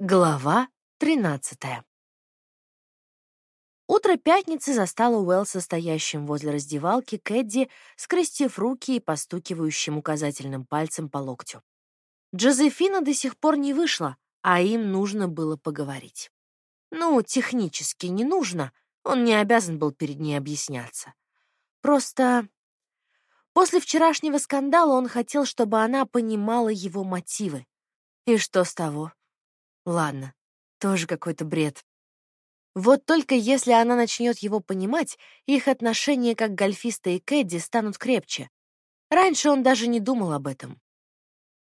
Глава 13 Утро пятницы застало Уэллса стоящим возле раздевалки Кэдди, скрестив руки и постукивающим указательным пальцем по локтю. Джозефина до сих пор не вышла, а им нужно было поговорить. Ну, технически не нужно, он не обязан был перед ней объясняться. Просто после вчерашнего скандала он хотел, чтобы она понимала его мотивы. И что с того? Ладно, тоже какой-то бред. Вот только если она начнет его понимать, их отношения как гольфиста и Кэдди станут крепче. Раньше он даже не думал об этом.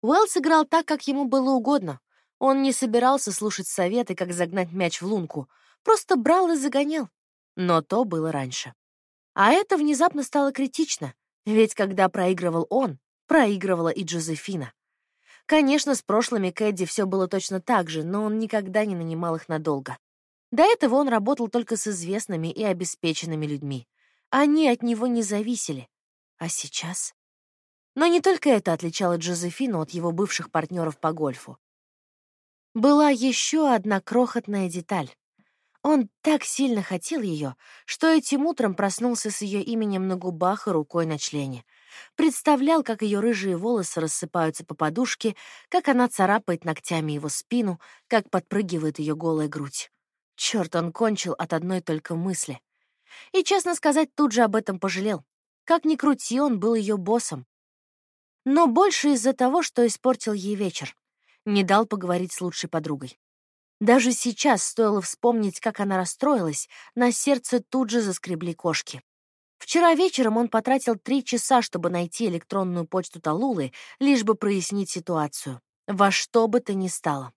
Уэллс играл так, как ему было угодно. Он не собирался слушать советы, как загнать мяч в лунку, просто брал и загонял. Но то было раньше. А это внезапно стало критично, ведь когда проигрывал он, проигрывала и Джозефина. Конечно, с прошлыми Кэдди все было точно так же, но он никогда не нанимал их надолго. До этого он работал только с известными и обеспеченными людьми. Они от него не зависели. А сейчас? Но не только это отличало Джозефину от его бывших партнеров по гольфу. Была еще одна крохотная деталь. Он так сильно хотел ее, что этим утром проснулся с ее именем на губах и рукой на члене. Представлял, как ее рыжие волосы рассыпаются по подушке, как она царапает ногтями его спину, как подпрыгивает ее голая грудь. Черт, он кончил от одной только мысли. И, честно сказать, тут же об этом пожалел. Как ни крути, он был ее боссом. Но больше из-за того, что испортил ей вечер. Не дал поговорить с лучшей подругой. Даже сейчас стоило вспомнить, как она расстроилась, на сердце тут же заскребли кошки. Вчера вечером он потратил три часа, чтобы найти электронную почту Талулы, лишь бы прояснить ситуацию. Во что бы то ни стало.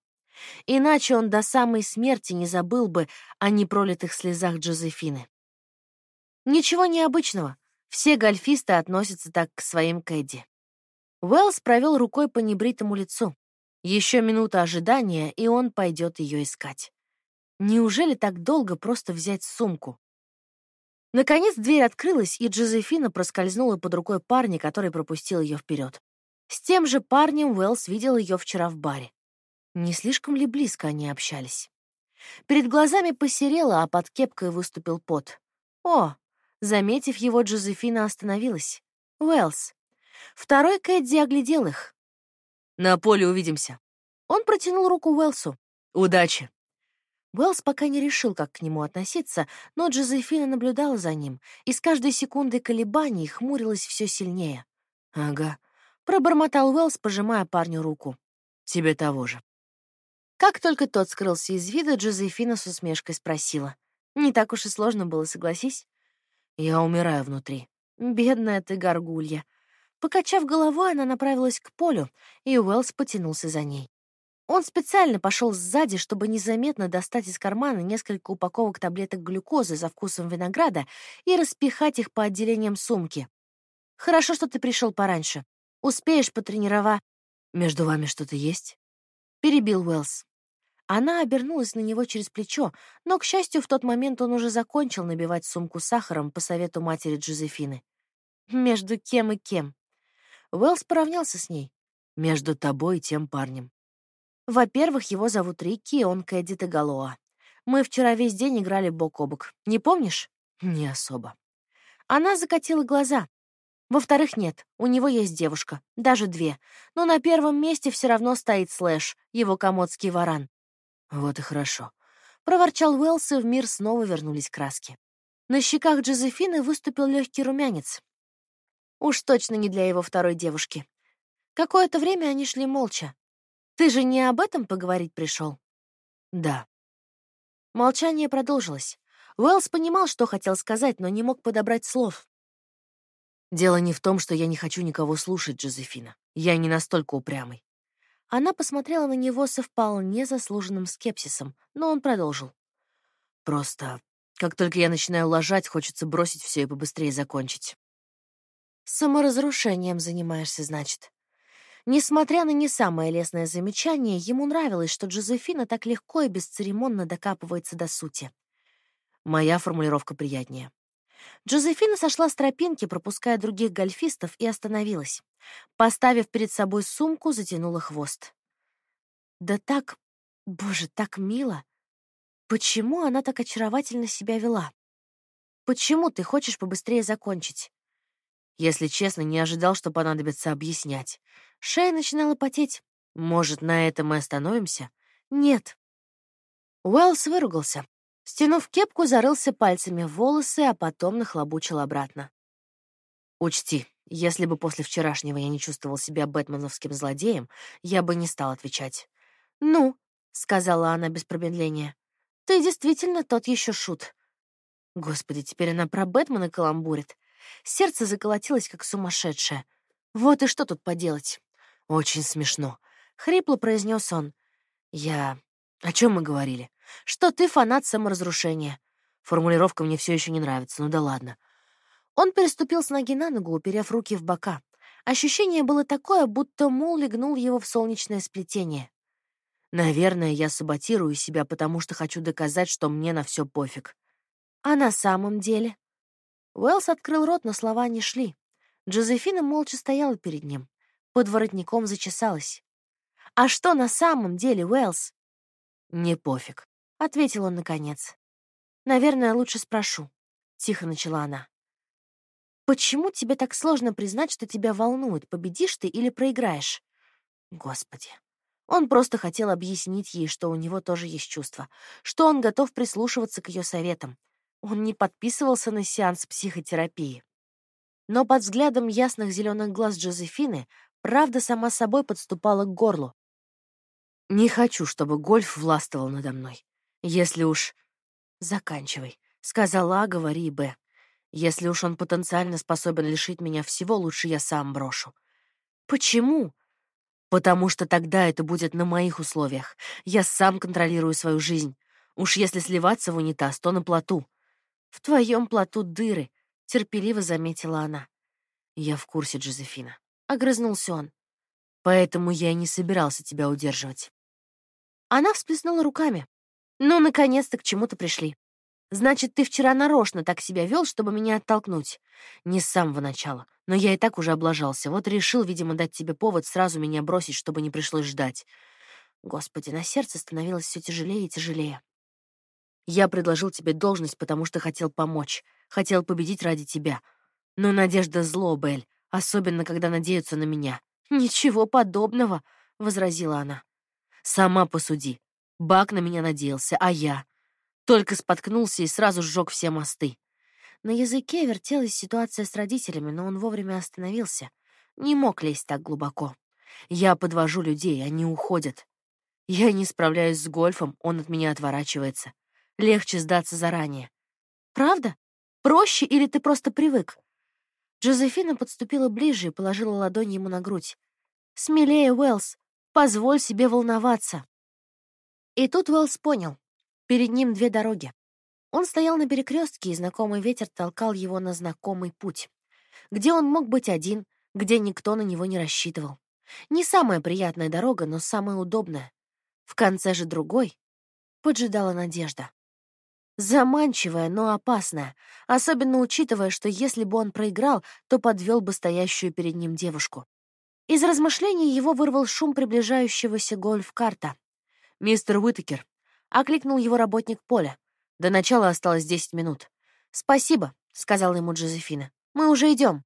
Иначе он до самой смерти не забыл бы о непролитых слезах Джозефины. Ничего необычного. Все гольфисты относятся так к своим Кэдди. Уэллс провел рукой по небритому лицу. Еще минута ожидания, и он пойдет ее искать. Неужели так долго просто взять сумку? Наконец дверь открылась, и Джозефина проскользнула под рукой парня, который пропустил ее вперед. С тем же парнем Уэллс видел ее вчера в баре. Не слишком ли близко они общались? Перед глазами посерело, а под кепкой выступил пот. О, заметив его, Джозефина остановилась. Уэллс. Второй Кэдди оглядел их. На поле увидимся. Он протянул руку Уэлсу. Удачи. Уэлс пока не решил, как к нему относиться, но Джозефина наблюдала за ним, и с каждой секундой колебаний хмурилась все сильнее. «Ага», — пробормотал Уэлс, пожимая парню руку. «Тебе того же». Как только тот скрылся из вида, Джозефина с усмешкой спросила. «Не так уж и сложно было, согласись?» «Я умираю внутри». «Бедная ты горгулья», Покачав головой, она направилась к полю, и Уэллс потянулся за ней. Он специально пошел сзади, чтобы незаметно достать из кармана несколько упаковок таблеток глюкозы за вкусом винограда и распихать их по отделениям сумки. «Хорошо, что ты пришел пораньше. Успеешь потренировать...» «Между вами что-то есть?» — перебил Уэллс. Она обернулась на него через плечо, но, к счастью, в тот момент он уже закончил набивать сумку сахаром по совету матери Джозефины. «Между кем и кем?» Уэллс поравнялся с ней. «Между тобой и тем парнем». Во-первых, его зовут Рикки, он Кэдди Тегалоа. Мы вчера весь день играли бок о бок. Не помнишь? Не особо. Она закатила глаза. Во-вторых, нет, у него есть девушка, даже две. Но на первом месте все равно стоит Слэш, его комодский варан. Вот и хорошо. Проворчал Уэллс, и в мир снова вернулись краски. На щеках Джозефины выступил легкий румянец. Уж точно не для его второй девушки. Какое-то время они шли молча. Ты же не об этом поговорить пришел? Да. Молчание продолжилось. Уэллс понимал, что хотел сказать, но не мог подобрать слов. Дело не в том, что я не хочу никого слушать, Джозефина. Я не настолько упрямый. Она посмотрела на него со вполне заслуженным скепсисом, но он продолжил. Просто, как только я начинаю лажать, хочется бросить все и побыстрее закончить. Саморазрушением занимаешься, значит. Несмотря на не самое лестное замечание, ему нравилось, что Джозефина так легко и бесцеремонно докапывается до сути. Моя формулировка приятнее. Джозефина сошла с тропинки, пропуская других гольфистов, и остановилась. Поставив перед собой сумку, затянула хвост. Да так Боже, так мило. Почему она так очаровательно себя вела? Почему ты хочешь побыстрее закончить? Если честно, не ожидал, что понадобится объяснять. Шея начинала потеть. Может, на этом мы остановимся? Нет. Уэллс выругался. Стянув кепку, зарылся пальцами в волосы, а потом нахлобучил обратно. Учти, если бы после вчерашнего я не чувствовал себя бэтменовским злодеем, я бы не стал отвечать. «Ну», — сказала она без промедления, — «ты действительно тот еще шут». Господи, теперь она про Бэтмена каламбурит. Сердце заколотилось, как сумасшедшее. Вот и что тут поделать? Очень смешно. Хрипло произнес он. Я... О чем мы говорили? Что ты фанат саморазрушения. Формулировка мне все еще не нравится, ну да ладно. Он переступил с ноги на ногу, уперев руки в бока. Ощущение было такое, будто мул легнул его в солнечное сплетение. Наверное, я саботирую себя, потому что хочу доказать, что мне на все пофиг. А на самом деле? Уэллс открыл рот, но слова не шли. Джозефина молча стояла перед ним. Под воротником зачесалась. «А что на самом деле, Уэллс?» «Не пофиг», — ответил он наконец. «Наверное, лучше спрошу», — тихо начала она. «Почему тебе так сложно признать, что тебя волнует, победишь ты или проиграешь?» Господи. Он просто хотел объяснить ей, что у него тоже есть чувства, что он готов прислушиваться к ее советам, он не подписывался на сеанс психотерапии. Но под взглядом ясных зеленых глаз Джозефины правда сама собой подступала к горлу. «Не хочу, чтобы гольф властвовал надо мной. Если уж...» «Заканчивай», — сказала А, говори Б. «Если уж он потенциально способен лишить меня всего, лучше я сам брошу». «Почему?» «Потому что тогда это будет на моих условиях. Я сам контролирую свою жизнь. Уж если сливаться в унитаз, то на плоту. «В твоем плоту дыры», — терпеливо заметила она. «Я в курсе, Джозефина», — огрызнулся он. «Поэтому я и не собирался тебя удерживать». Она всплеснула руками. «Ну, наконец-то к чему-то пришли. Значит, ты вчера нарочно так себя вел, чтобы меня оттолкнуть. Не с самого начала, но я и так уже облажался. Вот решил, видимо, дать тебе повод сразу меня бросить, чтобы не пришлось ждать. Господи, на сердце становилось все тяжелее и тяжелее. Я предложил тебе должность, потому что хотел помочь, хотел победить ради тебя. Но надежда — зло, Бель, особенно когда надеются на меня. «Ничего подобного», — возразила она. «Сама посуди. Бак на меня надеялся, а я...» Только споткнулся и сразу сжег все мосты. На языке вертелась ситуация с родителями, но он вовремя остановился. Не мог лезть так глубоко. Я подвожу людей, они уходят. Я не справляюсь с гольфом, он от меня отворачивается. Легче сдаться заранее. Правда? Проще или ты просто привык? Джозефина подступила ближе и положила ладонь ему на грудь. «Смелее, Уэллс, позволь себе волноваться». И тут Уэллс понял. Перед ним две дороги. Он стоял на перекрестке, и знакомый ветер толкал его на знакомый путь, где он мог быть один, где никто на него не рассчитывал. Не самая приятная дорога, но самая удобная. В конце же другой поджидала надежда. Заманчивая, но опасная, особенно учитывая, что если бы он проиграл, то подвел бы стоящую перед ним девушку. Из размышлений его вырвал шум приближающегося гольф-карта. «Мистер Уитакер», — окликнул его работник поля. До начала осталось десять минут. «Спасибо», — сказала ему Джозефина. «Мы уже идем».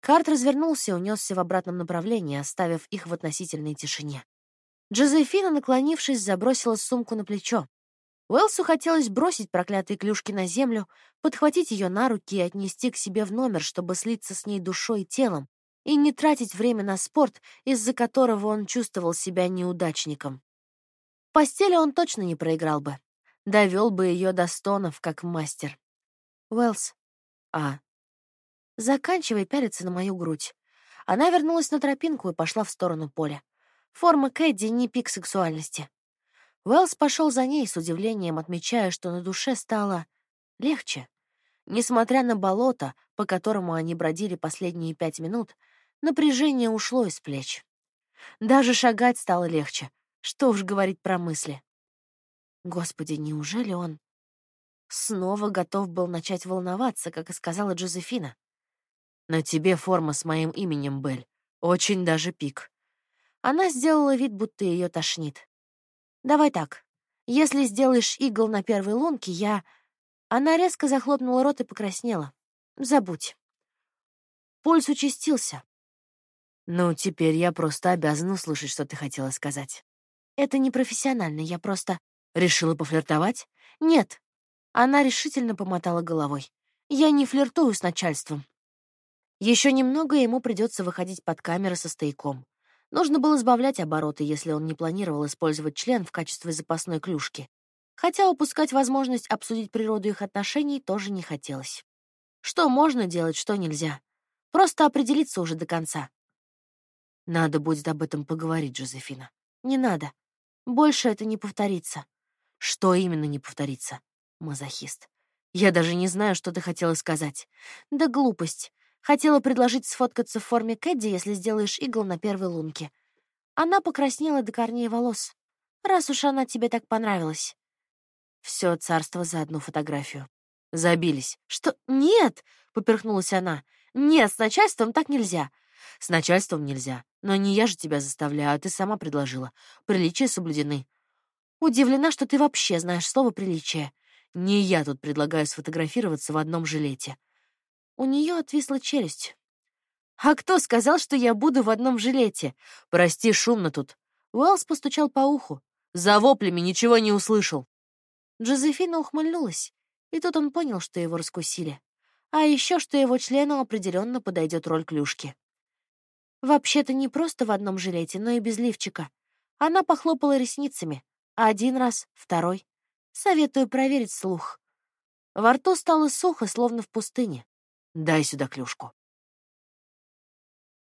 Карт развернулся и унесся в обратном направлении, оставив их в относительной тишине. Джозефина, наклонившись, забросила сумку на плечо. Уэлсу хотелось бросить проклятые клюшки на землю, подхватить ее на руки и отнести к себе в номер, чтобы слиться с ней душой и телом, и не тратить время на спорт, из-за которого он чувствовал себя неудачником. В постели он точно не проиграл бы. Довел бы ее до стонов, как мастер. Уэлс. А. Заканчивай пялиться на мою грудь. Она вернулась на тропинку и пошла в сторону поля. Форма Кэдди — не пик сексуальности. Уэллс пошел за ней с удивлением, отмечая, что на душе стало легче. Несмотря на болото, по которому они бродили последние пять минут, напряжение ушло из плеч. Даже шагать стало легче. Что уж говорить про мысли. Господи, неужели он снова готов был начать волноваться, как и сказала Джозефина? «На тебе форма с моим именем, Белль. Очень даже пик». Она сделала вид, будто ее тошнит. Давай так. Если сделаешь игл на первой лунке, я... Она резко захлопнула рот и покраснела. Забудь. Пульс участился. Ну, теперь я просто обязана услышать, что ты хотела сказать. Это не профессионально, я просто... Решила пофлиртовать? Нет. Она решительно помотала головой. Я не флиртую с начальством. Еще немного ему придется выходить под камеры со стояком. Нужно было сбавлять обороты, если он не планировал использовать член в качестве запасной клюшки. Хотя упускать возможность обсудить природу их отношений тоже не хотелось. Что можно делать, что нельзя. Просто определиться уже до конца. Надо будет об этом поговорить, Жозефина. Не надо. Больше это не повторится. Что именно не повторится? Мазохист. Я даже не знаю, что ты хотела сказать. Да глупость. Хотела предложить сфоткаться в форме Кэдди, если сделаешь игл на первой лунке. Она покраснела до корней волос. Раз уж она тебе так понравилась. Все царство за одну фотографию. Забились. Что? Нет, поперхнулась она. Нет, с начальством так нельзя. С начальством нельзя. Но не я же тебя заставляю, а ты сама предложила. Приличия соблюдены. Удивлена, что ты вообще знаешь слово «приличие». Не я тут предлагаю сфотографироваться в одном жилете. У нее отвисла челюсть. А кто сказал, что я буду в одном жилете? Прости, шумно тут. Уэллс постучал по уху. За воплями ничего не услышал. Джозефина ухмыльнулась, и тут он понял, что его раскусили. А еще, что его члену определенно подойдет роль клюшки. Вообще-то не просто в одном жилете, но и без лифчика. Она похлопала ресницами. Один раз, второй. Советую проверить слух. Во рту стало сухо, словно в пустыне. Дай сюда клюшку.